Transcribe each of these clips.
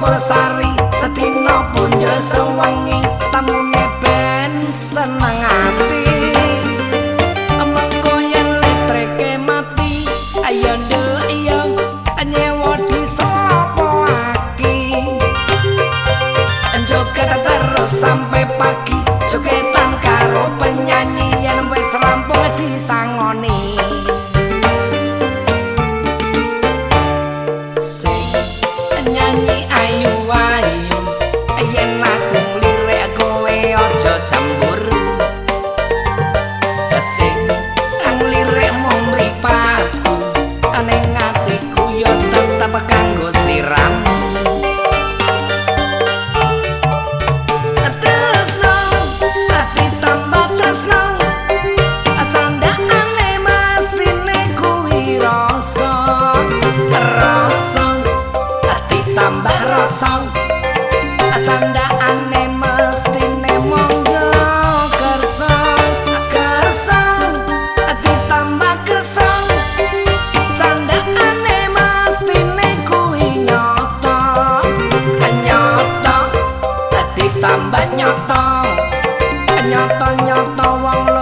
besari setina punya sewangi nyata nyata wong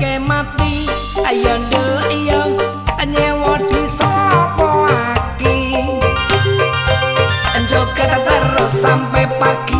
kemati ayo nduk ayo nyewa di aki? Njok kata terus sampai pagi.